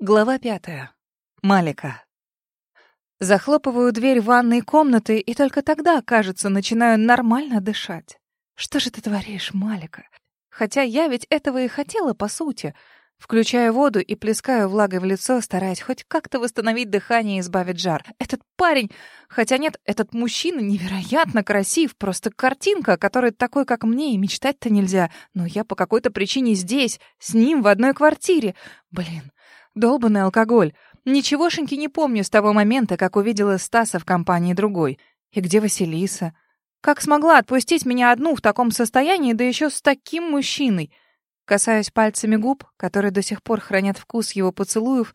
Глава пятая. Малика. Захлопываю дверь ванной комнаты и только тогда, кажется, начинаю нормально дышать. Что же ты творишь, Малика? Хотя я ведь этого и хотела, по сути. Включаю воду и плескаю влагой в лицо, стараясь хоть как-то восстановить дыхание и избавить жар. Этот парень, хотя нет, этот мужчина невероятно красив, просто картинка, которой такой, как мне, и мечтать-то нельзя. Но я по какой-то причине здесь, с ним в одной квартире. Блин, Долбанный алкоголь. Ничегошеньки не помню с того момента, как увидела Стаса в компании другой. И где Василиса? Как смогла отпустить меня одну в таком состоянии, да еще с таким мужчиной? Касаюсь пальцами губ, которые до сих пор хранят вкус его поцелуев,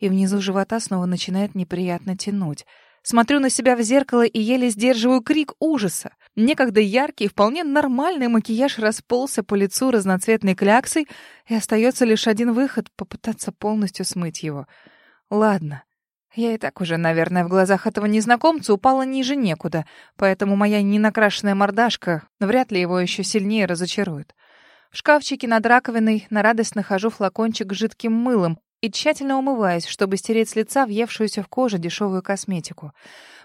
и внизу живота снова начинает неприятно тянуть. Смотрю на себя в зеркало и еле сдерживаю крик ужаса. Некогда яркий, вполне нормальный макияж расползся по лицу разноцветной кляксой, и остается лишь один выход — попытаться полностью смыть его. Ладно. Я и так уже, наверное, в глазах этого незнакомца упала ниже некуда, поэтому моя ненакрашенная мордашка вряд ли его еще сильнее разочарует. В шкафчике над раковиной на радость нахожу флакончик с жидким мылом, и тщательно умываюсь, чтобы стереть с лица въевшуюся в кожу дешевую косметику.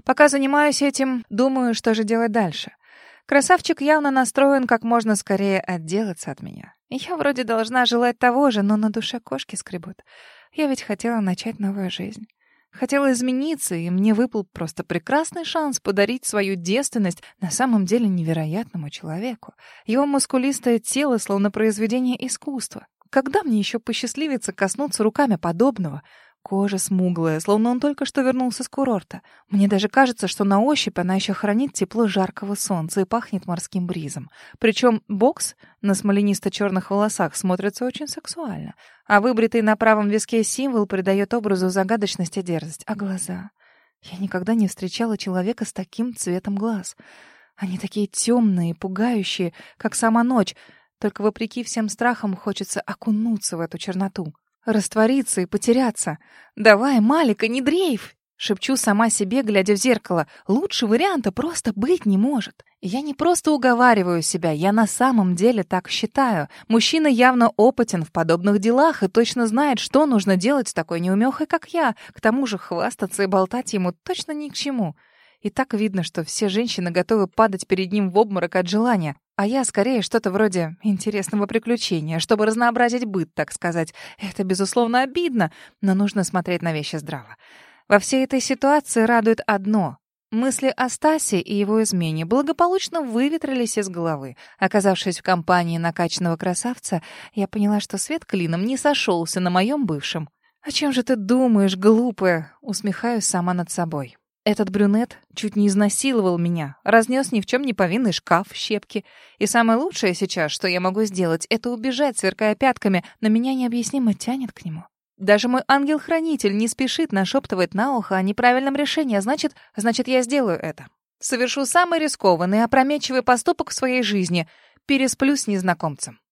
Пока занимаюсь этим, думаю, что же делать дальше. Красавчик явно настроен как можно скорее отделаться от меня. Я вроде должна желать того же, но на душе кошки скребут. Я ведь хотела начать новую жизнь. Хотела измениться, и мне выпал просто прекрасный шанс подарить свою девственность на самом деле невероятному человеку. Его мускулистое тело словно произведение искусства. Когда мне еще посчастливится коснуться руками подобного? Кожа смуглая, словно он только что вернулся с курорта. Мне даже кажется, что на ощупь она еще хранит тепло жаркого солнца и пахнет морским бризом. Причем бокс на смоленисто-черных волосах смотрится очень сексуально, а выбритый на правом виске символ придает образу загадочность и дерзость. А глаза? Я никогда не встречала человека с таким цветом глаз. Они такие темные, пугающие, как сама ночь, только вопреки всем страхам хочется окунуться в эту черноту, раствориться и потеряться. «Давай, Малика, не дрейф!» Шепчу сама себе, глядя в зеркало. Лучше варианта просто быть не может. Я не просто уговариваю себя, я на самом деле так считаю. Мужчина явно опытен в подобных делах и точно знает, что нужно делать с такой неумехой, как я. К тому же хвастаться и болтать ему точно ни к чему. И так видно, что все женщины готовы падать перед ним в обморок от желания. А я скорее что-то вроде интересного приключения, чтобы разнообразить быт, так сказать. Это, безусловно, обидно, но нужно смотреть на вещи здраво. Во всей этой ситуации радует одно. Мысли о Стасе и его измене благополучно выветрились из головы. Оказавшись в компании накачанного красавца, я поняла, что свет клином не сошелся на моем бывшем. «О чем же ты думаешь, глупая?» Усмехаюсь сама над собой. Этот брюнет чуть не изнасиловал меня, разнес ни в чем не повинный шкаф в щепки. И самое лучшее сейчас, что я могу сделать, это убежать, сверкая пятками, но меня необъяснимо тянет к нему. Даже мой ангел-хранитель не спешит нашептывать на ухо о неправильном решении, а значит, значит, я сделаю это. Совершу самый рискованный опрометчивый поступок в своей жизни. Пересплю с незнакомцем.